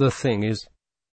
The thing is,